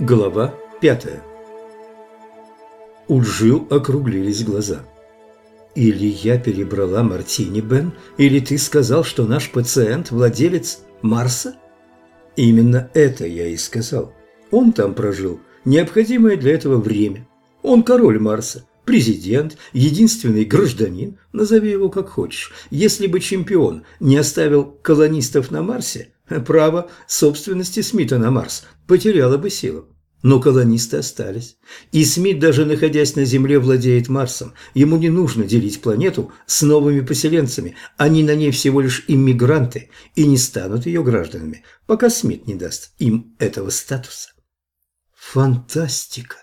Глава пятая У Джил округлились глаза. «Или я перебрала мартини, Бен, или ты сказал, что наш пациент – владелец Марса?» «Именно это я и сказал. Он там прожил необходимое для этого время. Он король Марса, президент, единственный гражданин, назови его как хочешь. Если бы чемпион не оставил колонистов на Марсе, право собственности Смита на Марс потеряло бы силу. Но колонисты остались. И Смит, даже находясь на Земле, владеет Марсом. Ему не нужно делить планету с новыми поселенцами. Они на ней всего лишь иммигранты и не станут ее гражданами, пока Смит не даст им этого статуса. Фантастика!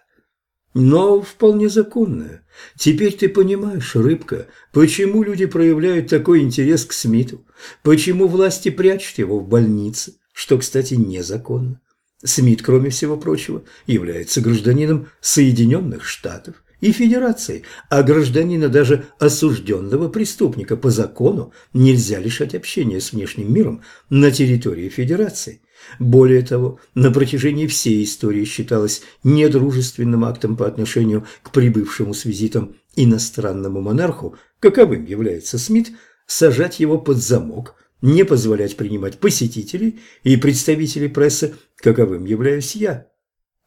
Но вполне законная. Теперь ты понимаешь, Рыбка, почему люди проявляют такой интерес к Смиту, почему власти прячут его в больнице, что, кстати, незаконно. Смит, кроме всего прочего, является гражданином Соединенных Штатов и Федерации, а гражданина даже осужденного преступника по закону нельзя лишать общения с внешним миром на территории Федерации. Более того, на протяжении всей истории считалось недружественным актом по отношению к прибывшему с визитом иностранному монарху, каковым является Смит, сажать его под замок – не позволять принимать посетителей и представителей прессы, каковым являюсь я.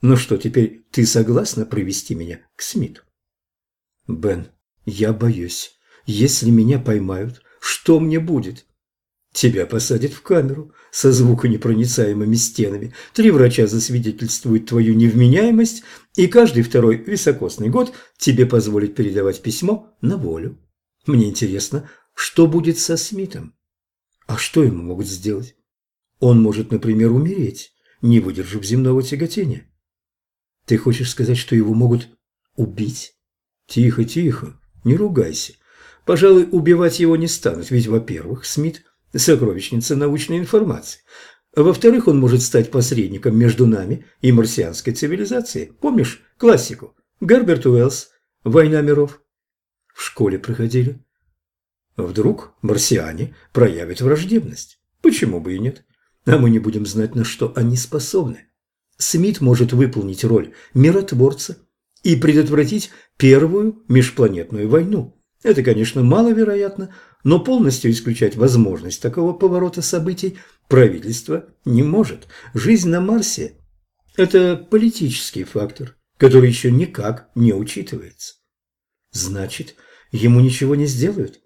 Ну что, теперь ты согласна провести меня к Смиту? Бен, я боюсь. Если меня поймают, что мне будет? Тебя посадят в камеру со звуконепроницаемыми стенами. Три врача засвидетельствуют твою невменяемость, и каждый второй високосный год тебе позволит передавать письмо на волю. Мне интересно, что будет со Смитом? А что ему могут сделать? Он может, например, умереть, не выдержав земного тяготения. Ты хочешь сказать, что его могут убить? Тихо, тихо, не ругайся. Пожалуй, убивать его не станут, ведь, во-первых, Смит – сокровищница научной информации. Во-вторых, он может стать посредником между нами и марсианской цивилизацией. Помнишь классику? Герберт Уэллс «Война миров». В школе проходили. Вдруг марсиане проявят враждебность. Почему бы и нет? А мы не будем знать, на что они способны. Смит может выполнить роль миротворца и предотвратить первую межпланетную войну. Это, конечно, маловероятно, но полностью исключать возможность такого поворота событий правительство не может. Жизнь на Марсе – это политический фактор, который еще никак не учитывается. Значит, ему ничего не сделают?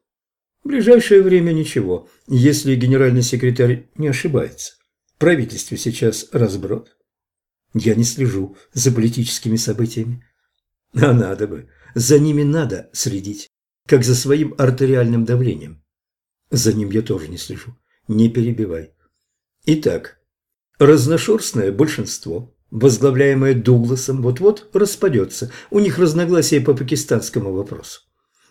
В ближайшее время ничего, если генеральный секретарь не ошибается. Правительстве сейчас разброд. Я не слежу за политическими событиями. А надо бы. За ними надо следить, как за своим артериальным давлением. За ним я тоже не слежу. Не перебивай. Итак, разношерстное большинство, возглавляемое Дугласом, вот-вот распадется. У них разногласия по пакистанскому вопросу.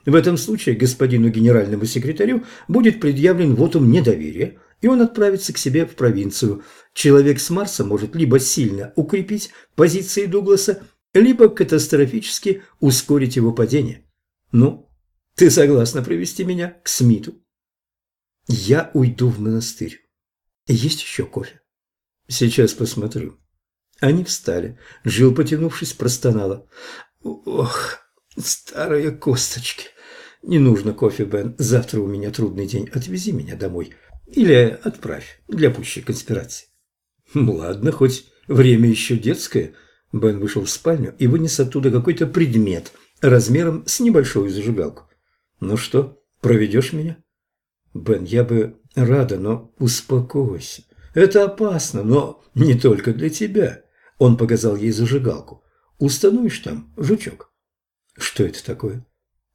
В этом случае господину генеральному секретарю будет предъявлен вотум недоверия, и он отправится к себе в провинцию. Человек с Марса может либо сильно укрепить позиции Дугласа, либо катастрофически ускорить его падение. Ну, ты согласна провести меня к Смиту? Я уйду в монастырь. Есть еще кофе? Сейчас посмотрю. Они встали. Жил, потянувшись, простонала. Ох, старые косточки. «Не нужно кофе, Бен. Завтра у меня трудный день. Отвези меня домой. Или отправь для пущей конспирации». «Ладно, хоть время еще детское». Бен вышел в спальню и вынес оттуда какой-то предмет размером с небольшую зажигалку. «Ну что, проведешь меня?» «Бен, я бы рада, но успокойся. Это опасно, но не только для тебя». Он показал ей зажигалку. «Установишь там, жучок?» «Что это такое?»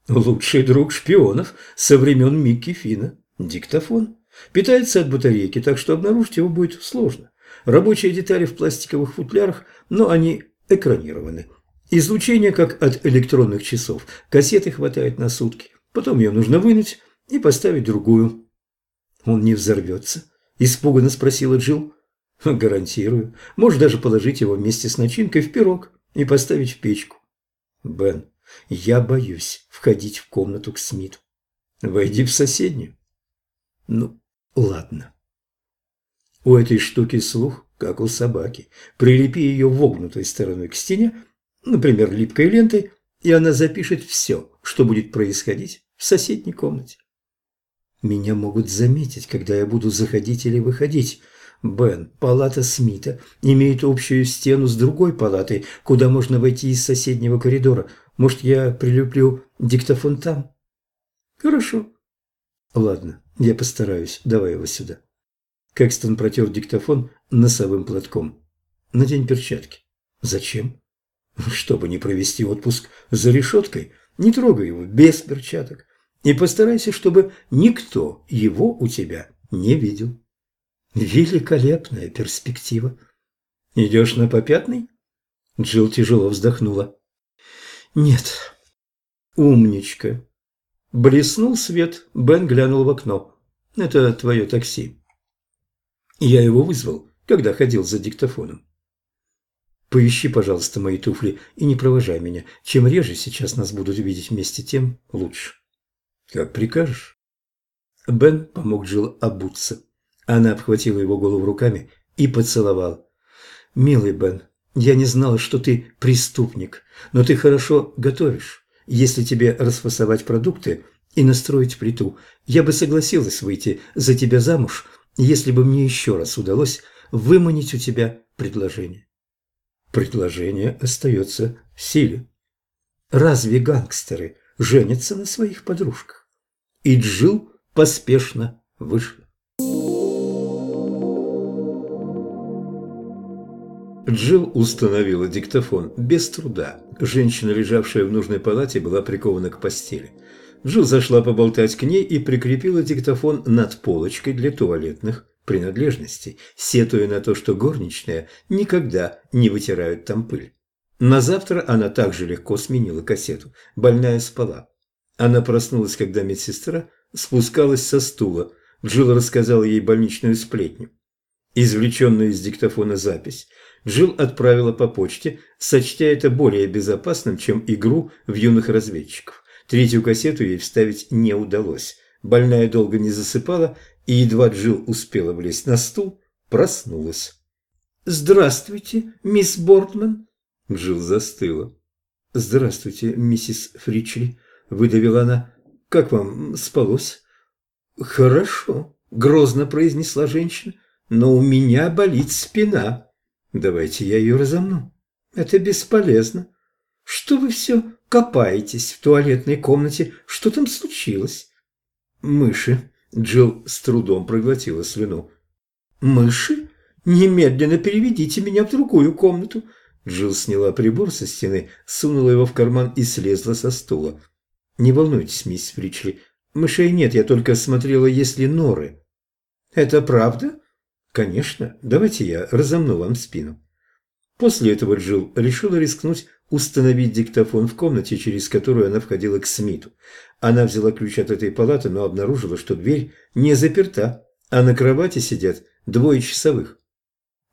Лучший друг шпионов со времен Микки Фина. Диктофон. Питается от батарейки, так что обнаружить его будет сложно. Рабочие детали в пластиковых футлярах, но они экранированы. Излучение, как от электронных часов. Кассеты хватает на сутки. Потом ее нужно вынуть и поставить другую. Он не взорвется? Испуганно спросила Джилл. Гарантирую. Можешь даже положить его вместе с начинкой в пирог и поставить в печку. Бен, Я боюсь входить в комнату к Смиту. Войди в соседнюю. Ну, ладно. У этой штуки слух, как у собаки. Прилепи ее вогнутой стороной к стене, например, липкой лентой, и она запишет все, что будет происходить в соседней комнате. Меня могут заметить, когда я буду заходить или выходить. Бен, палата Смита имеет общую стену с другой палатой, куда можно войти из соседнего коридора. Может, я прилеплю диктофон там? Хорошо. Ладно, я постараюсь. Давай его сюда. Кэкстон протер диктофон носовым платком. Надень перчатки. Зачем? Чтобы не провести отпуск за решеткой. Не трогай его без перчаток. И постарайся, чтобы никто его у тебя не видел. Великолепная перспектива. Идешь на попятный? Джилл тяжело вздохнула. Нет. Умничка. Блеснул свет, Бен глянул в окно. Это твое такси. Я его вызвал, когда ходил за диктофоном. Поищи, пожалуйста, мои туфли и не провожай меня. Чем реже сейчас нас будут видеть вместе, тем лучше. Как прикажешь. Бен помог Джилл обуться. Она обхватила его голову руками и поцеловала. «Милый Бен, я не знала, что ты преступник, но ты хорошо готовишь. Если тебе расфасовать продукты и настроить плиту, я бы согласилась выйти за тебя замуж, если бы мне еще раз удалось выманить у тебя предложение». Предложение остается в силе. Разве гангстеры женятся на своих подружках? И Джил поспешно вышла. Джилл установила диктофон без труда. Женщина, лежавшая в нужной палате, была прикована к постели. Джилл зашла поболтать к ней и прикрепила диктофон над полочкой для туалетных принадлежностей, сетуя на то, что горничные никогда не вытирают там пыль. На завтра она также легко сменила кассету. Больная спала. Она проснулась, когда медсестра спускалась со стула. Джилл рассказала ей больничную сплетню. Извлеченную из диктофона запись Джилл отправила по почте, сочтя это более безопасным, чем игру в юных разведчиков. Третью кассету ей вставить не удалось. Больная долго не засыпала, и едва Джилл успела влезть на стул, проснулась. «Здравствуйте, мисс Бортман!» Джилл застыла. «Здравствуйте, миссис Фричли», — выдавила она. «Как вам спалось?» «Хорошо», — грозно произнесла женщина, — «но у меня болит спина». Давайте я ее разомну. Это бесполезно. Что вы все копаетесь в туалетной комнате? Что там случилось? Мыши. Джилл с трудом проглотила слюну. Мыши? Немедленно переведите меня в другую комнату. Джилл сняла прибор со стены, сунула его в карман и слезла со стула. «Не волнуйтесь, мисс Фричли. Мышей нет, я только смотрела, есть ли норы». «Это правда?» «Конечно, давайте я разомну вам спину». После этого Джилл решила рискнуть установить диктофон в комнате, через которую она входила к Смиту. Она взяла ключ от этой палаты, но обнаружила, что дверь не заперта, а на кровати сидят двое часовых.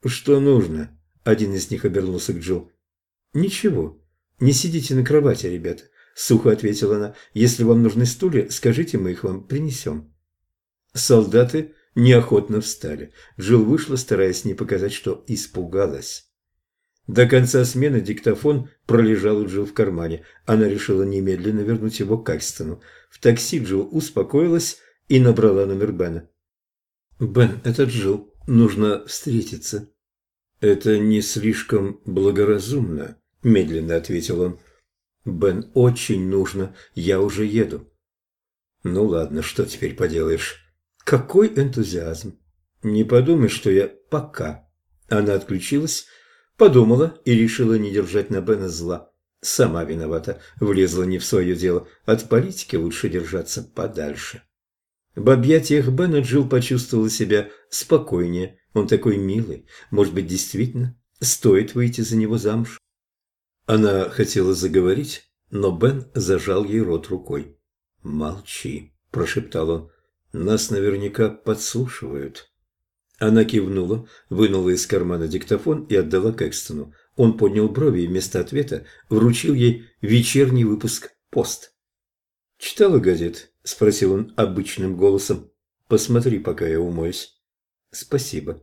«Что нужно?» – один из них обернулся к Джилл. «Ничего. Не сидите на кровати, ребята», – сухо ответила она. «Если вам нужны стулья, скажите, мы их вам принесем». Солдаты неохотно встали. Джилл вышла, стараясь не показать, что испугалась. До конца смены диктофон пролежал у Джилл в кармане. Она решила немедленно вернуть его к Акстону. В такси Джилл успокоилась и набрала номер Бена. «Бен, это Джилл. Нужно встретиться». «Это не слишком благоразумно», – медленно ответил он. «Бен, очень нужно. Я уже еду». «Ну ладно, что теперь поделаешь?» Какой энтузиазм! Не подумай, что я пока. Она отключилась, подумала и решила не держать на Бена зла. Сама виновата, влезла не в свое дело. От политики лучше держаться подальше. В объятиях Бена Джилл почувствовала себя спокойнее. Он такой милый. Может быть, действительно стоит выйти за него замуж? Она хотела заговорить, но Бен зажал ей рот рукой. «Молчи», – прошептал он. Нас наверняка подслушивают». Она кивнула, вынула из кармана диктофон и отдала Кэкстону. Он поднял брови и вместо ответа вручил ей вечерний выпуск «Пост». «Читала газет?» – спросил он обычным голосом. «Посмотри, пока я умоюсь». «Спасибо».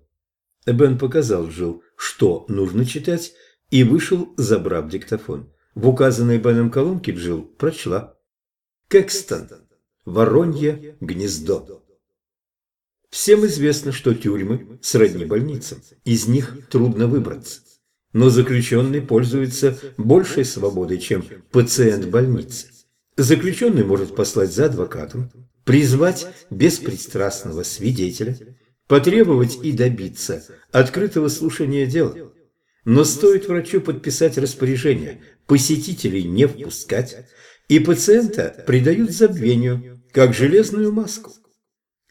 Бен показал Джилл, что нужно читать, и вышел, забрав диктофон. В указанной Беном колонке Джилл прочла. «Кэкстон. Воронье гнездо». Всем известно, что тюрьмы сродни больницам, из них трудно выбраться. Но заключенный пользуется большей свободой, чем пациент больницы. Заключенный может послать за адвокатом, призвать беспристрастного свидетеля, потребовать и добиться открытого слушания дела. Но стоит врачу подписать распоряжение посетителей не впускать, и пациента придают забвению, как железную маску.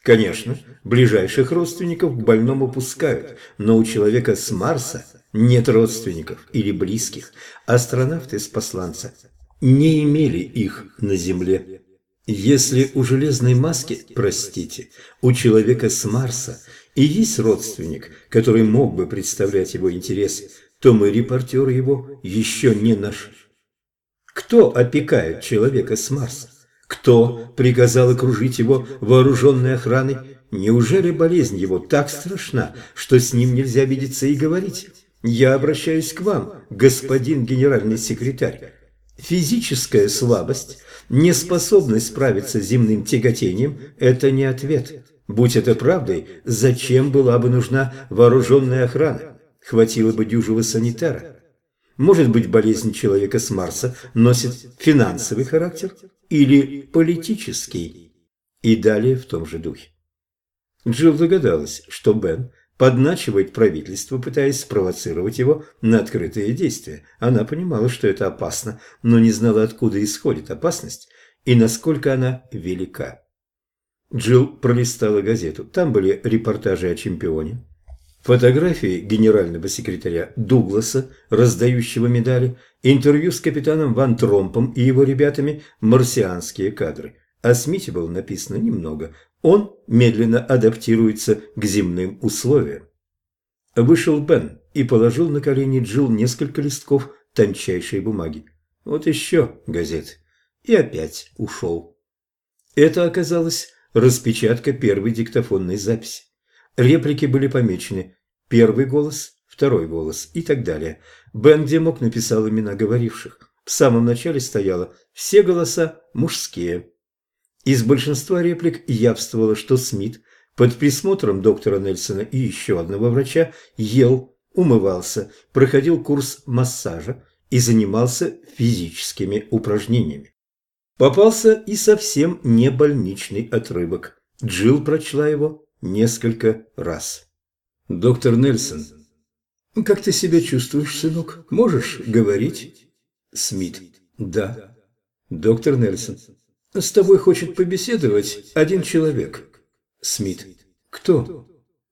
Конечно, ближайших родственников к больному пускают, но у человека с Марса нет родственников или близких. Астронавты с посланца не имели их на Земле. Если у железной маски, простите, у человека с Марса и есть родственник, который мог бы представлять его интерес, то мы, репортеры, его еще не нашли. Кто опекает человека с Марса? Кто приказал окружить его вооруженной охраной? Неужели болезнь его так страшна, что с ним нельзя видеться и говорить? Я обращаюсь к вам, господин генеральный секретарь. Физическая слабость, неспособность справиться с земным тяготением – это не ответ. Будь это правдой, зачем была бы нужна вооруженная охрана? Хватило бы дюжего санитара. Может быть, болезнь человека с Марса носит финансовый характер или политический? И далее в том же духе. Джилл догадалась, что Бен подначивает правительство, пытаясь спровоцировать его на открытые действия. Она понимала, что это опасно, но не знала, откуда исходит опасность и насколько она велика. Джилл пролистала газету. Там были репортажи о чемпионе, фотографии генерального секретаря Дугласа, раздающего медали, интервью с капитаном Ван Тромпом и его ребятами, марсианские кадры. О Смите было написано немного. Он медленно адаптируется к земным условиям. Вышел Бен и положил на колени Джилл несколько листков тончайшей бумаги. Вот еще газеты. И опять ушел. Это оказалось распечатка первой диктофонной записи. Реплики были помечены. Первый голос, второй голос и так далее. Бен Демок написал имена говоривших. В самом начале стояло «все голоса мужские». Из большинства реплик явствовало, что Смит под присмотром доктора Нельсона и еще одного врача ел, умывался, проходил курс массажа и занимался физическими упражнениями. Попался и совсем не больничный отрывок. Джилл прочла его несколько раз. «Доктор Нельсон, как ты себя чувствуешь, сынок? Можешь говорить?» Смит. «Да». «Доктор Нельсон, с тобой хочет побеседовать один человек». Смит. «Кто?»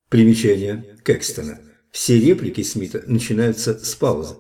Примечание Кэкстона. Все реплики Смита начинаются с паузы.